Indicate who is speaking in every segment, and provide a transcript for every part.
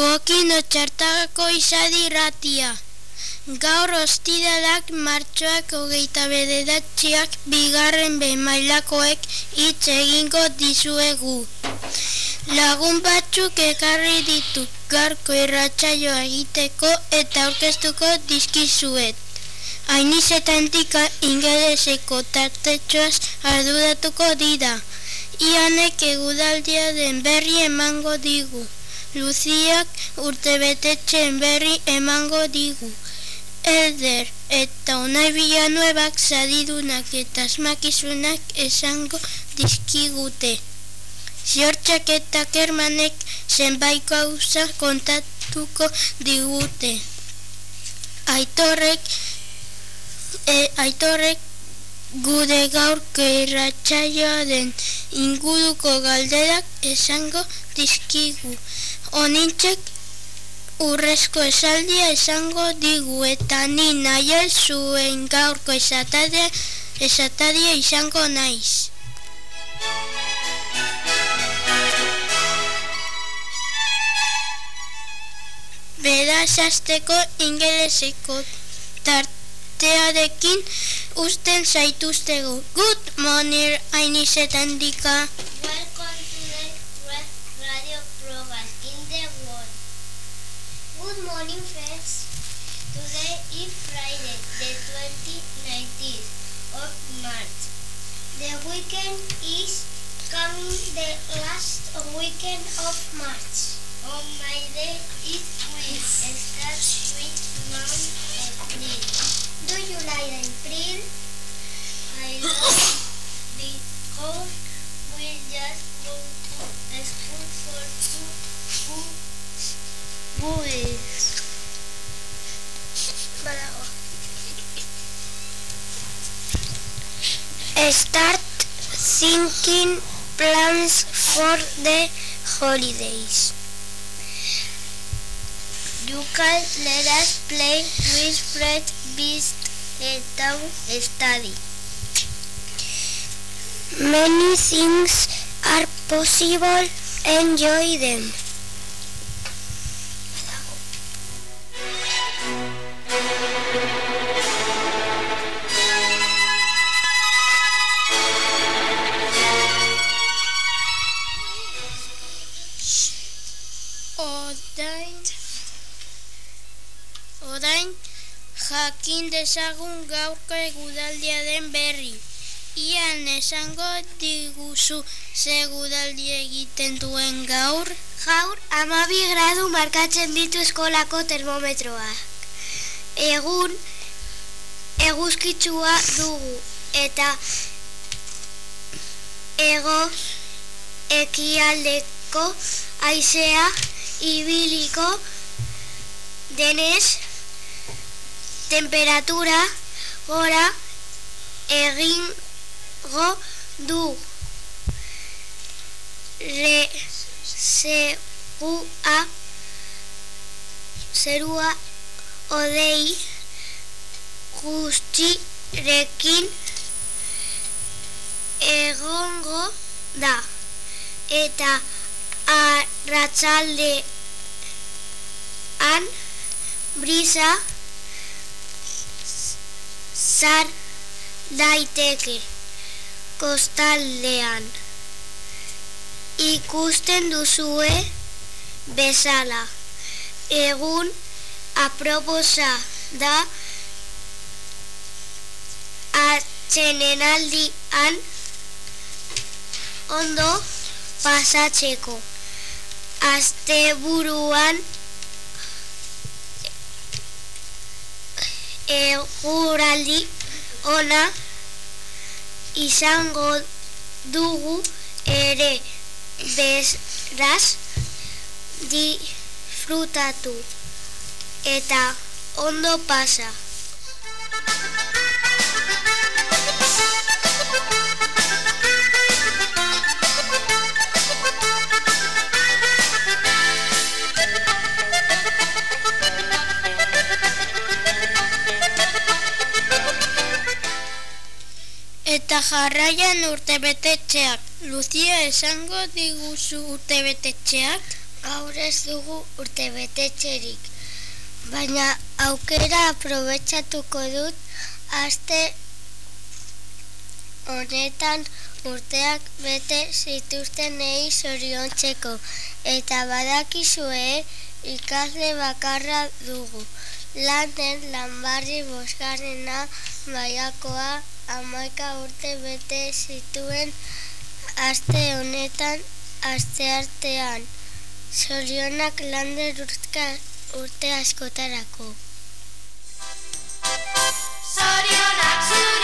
Speaker 1: zuokin otxartagako izadi ratia. Gaur ostidalak martxoak hogeita bederatziak bigarren behemailakoek hitz egingo dizuegu. Lagun batzuk ekarri ditu garko irratsaioa egiteko eta aurkeztuko dizkizuet. Ainizetantika ingeleseko tartetxoaz arduratuko dira. Ianek egudaldia den berri emango digu. Luziak urtebetetxen berri emango digu. Elder eta onai nuebak zadidunak eta asmakizunak esango dizkigute. Ziortxak eta kermanek zenbaiko hauza kontatuko digute. Aitorrek, e, aitorrek gude gaurko irratxaioa den inguruko galderak esango dizkigu. Onintzek urrezko esaldia esango digu eta ni nahiel zuen gaurko esatadia, esatadia izango naiz. Beraz azteko ingeleseko tartearekin usten zaituztego. Good morning, hainizetan dika.
Speaker 2: Weekend is coming the last weekend of Can let us play with Fred Beast and Town study.
Speaker 3: Many things are possible. Enjoy them.
Speaker 1: Odain jakin dezagun gaurko egudaldia den berri. Ian esango diguzu ze egudaldi egiten duen gaur.
Speaker 3: Gaur, amabi gradu markatzen ditu eskolako termometroak. Egun, eguzkitsua dugu eta ego ekialdeko aizea ibiliko denez temperatura gora egingo du. Re zerua zerua odei guztirekin egongo da. Eta arratsaldean brisa zar daiteke kostaldean. Ikusten duzue bezala egun aproposa da atxenenaldian ondo pasatzeko. Asteburuan eguraldi ona izango dugu ere beraz disfrutatu eta ondo pasa.
Speaker 1: Eta jarraian urtebetetxeak. Lucia esango diguzu urtebetetxeak?
Speaker 3: Gaur ez dugu urte betetxerik, baina aukera aprobetsatuko dut aste honetan urteak bete zituzten nahi zoriontzeko eta badakizue ikasle bakarra dugu. Lanen lanbarri bosgarrena maiakoa amaika urte bete zituen aste honetan aste artean. Zorionak lander urte askotarako.
Speaker 1: Zorionak zuri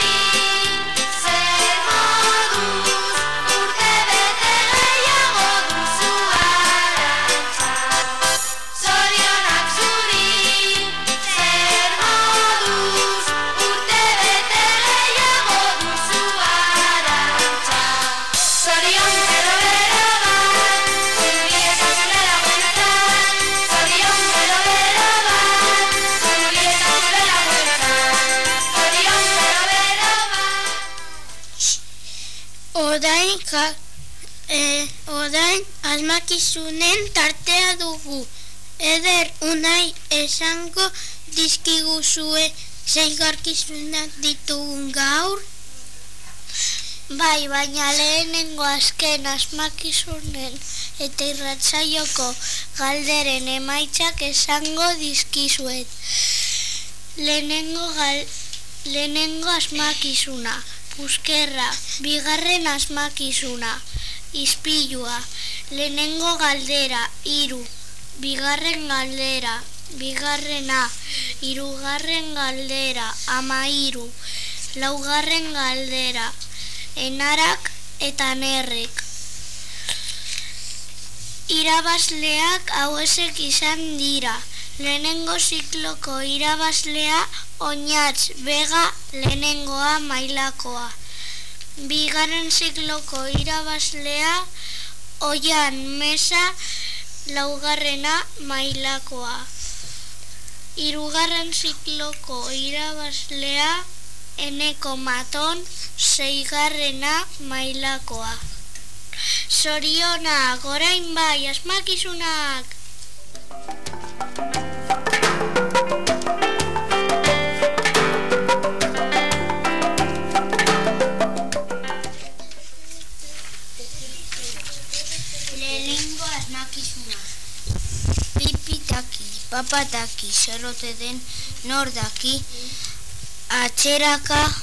Speaker 4: zeigarkizunak ditugun gaur?
Speaker 3: Bai, baina lehenengo azken asmakizunen eta irratzaioko galderen emaitzak esango dizkizuet. Lehenengo, gal, lehenengo asmakizuna puskerra, bigarren asmakizuna, izpilua, lehenengo galdera, iru, bigarren galdera, bigarrena, irugarren galdera, ama iru, laugarren galdera, enarak eta nerrek. Irabazleak hauesek izan dira, lehenengo zikloko irabazlea oinatz bega lehenengoa mailakoa. Bigarren zikloko irabazlea oian mesa laugarrena mailakoa. Hirugarren zikloko irabazlea eneko maton zeigarrena mailakoa. Zorionak, orain bai, asmakizunak!
Speaker 4: Pipitaki, papataki, zerrote den nordaki, atxeraka,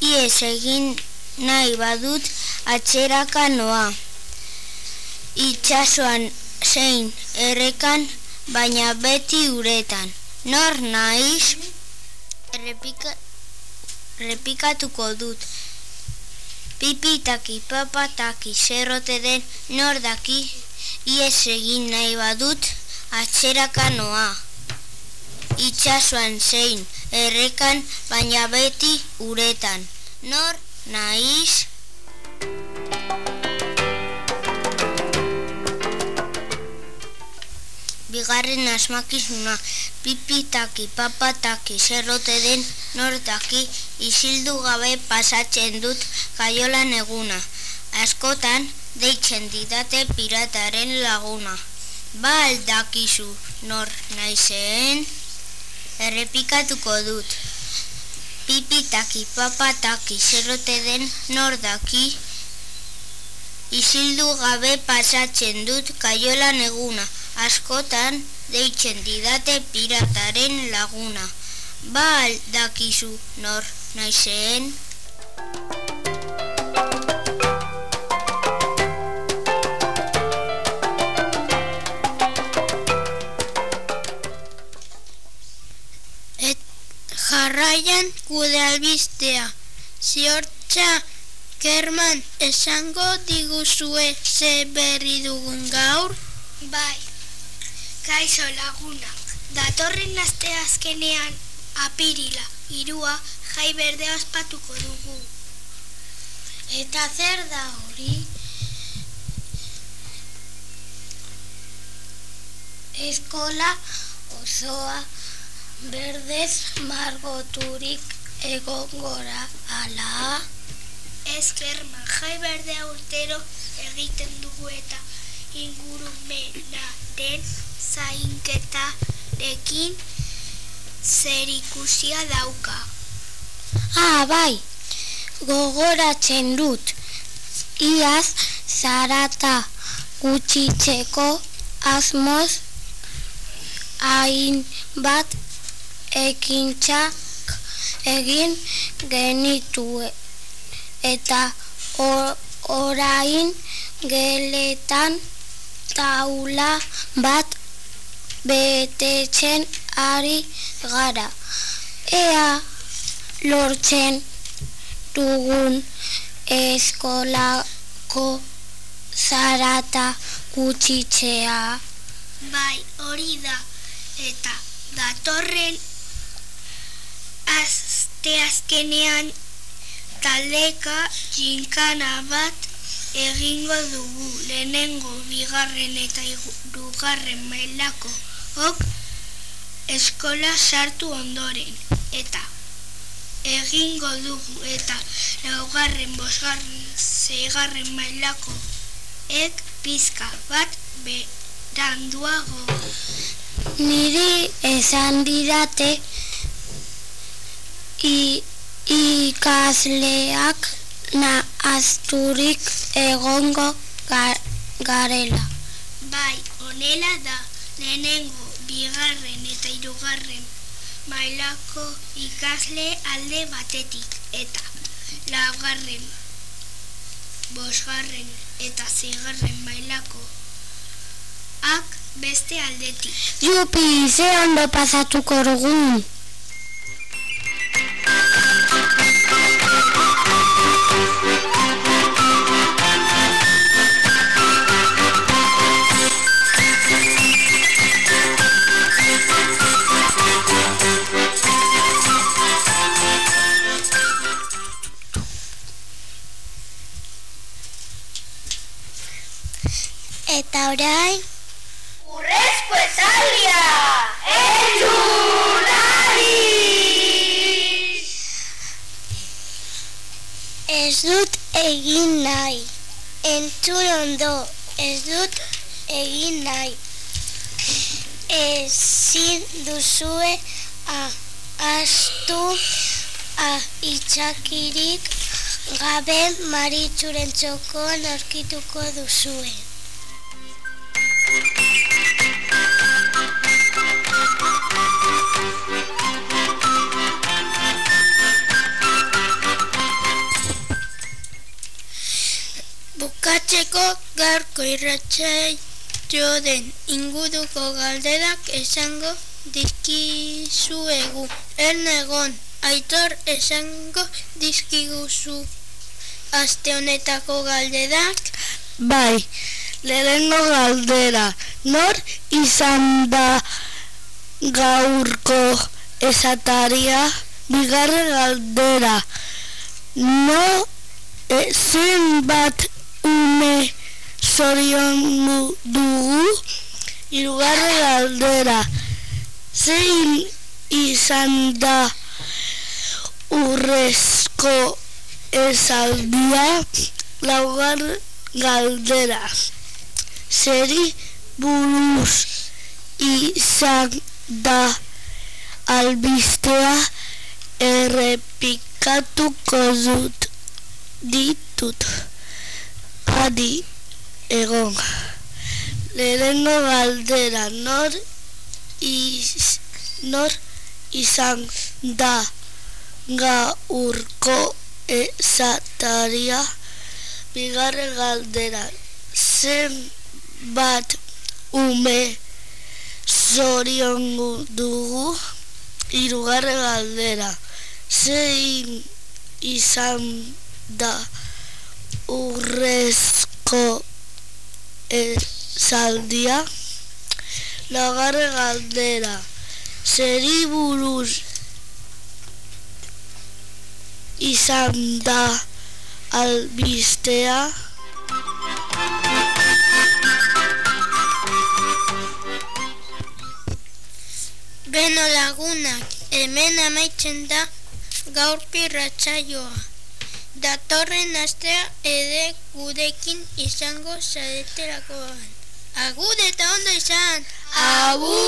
Speaker 4: ies egin nahi badut atxeraka noa. Itxasoan zein errekan, baina beti uretan. Nor naiz, errepika, repikatuko dut. Pipitaki, papataki, zerrote den nordaki, ies egin nahi badut, atxeraka noa. Itxasuan zein, errekan, baina beti uretan. Nor naiz, bigarren asmakizuna, pipitaki, papataki, zerrote den nortaki, isildu gabe pasatzen dut kaiolan eguna. Askotan, deitzen didate pirataren laguna. Ba aldakizu nor naizeen, errepikatuko dut. Pipitaki, papataki, zerrote den nordaki, isildu gabe pasatzen dut kaiolan eguna askotan deitzen didate pirataren laguna. Ba dakizu nor naizeen? Et jarraian gude albistea. Ziortza Kerman esango diguzue ze berri dugun gaur?
Speaker 3: Bai, kaixo lagunak. Datorren aste azkenean apirila, irua, jai berde ospatuko dugu. Eta zer da hori? Eskola osoa berdez margoturik egongora ala
Speaker 5: ezkerman jai berdea urtero egiten dugu eta ingurumenaren zainketarekin zerikusia dauka.
Speaker 3: Ah, bai, gogoratzen dut. Iaz, zarata gutxitzeko asmoz hain bat ekintxak egin genitu eta or, orain geletan taula bat betetzen ari gara. Ea lortzen dugun eskolako zarata gutxitzea.
Speaker 5: Bai, hori da. Eta datorren asteazkenean taldeka jinkana bat egingo dugu lehenengo bigarren eta hirugarren mailako ok eskola sartu ondoren. Eta egingo dugu eta laugarren bosgarren zeigarren mailako ek pizka bat beranduago.
Speaker 3: Niri esan didate i, ikasleak na asturik egongo ga- garela.
Speaker 5: Bai, honela da, lehenengo, bigarren eta hirugarren mailako ikasle alde batetik eta laugarren, bosgarren eta zigarren mailako ak beste aldetik.
Speaker 3: Jupi, ze ondo pasatuko dugun. Nahi. Ezin duzue a, astu a, itxakirik gabe maritzuren txokon aurkituko duzue. Bukatzeko gaurko irratxai den inguruko galderak esango dizkizuegu. Ernegon, aitor esango dizkiguzu. Aste honetako galderak,
Speaker 6: Bai, lehenengo galdera, nor izan da gaurko esataria, bigarren galdera, no ezin bat ume zorion dugu, irugarren galdera, zein izan da urrezko esaldia, laugarren galdera. Zeri buruz izan da albistea errepikatuko dut ditut. Adi egon. Lehenengo galdera nor, iz, nor izan da gaurko esataria bigarren galdera zen bat ume zoriongu dugu hirugarren galdera zein izan da urrezko esaldia laugarren galdera zeri buruz izan da albistea
Speaker 3: beno lagunak, hemen amaitzen da gaurko irratsaioa.
Speaker 1: Datorren astea ere gurekin izango zaretelakoan. Agur eta ondo izan!
Speaker 7: Agur!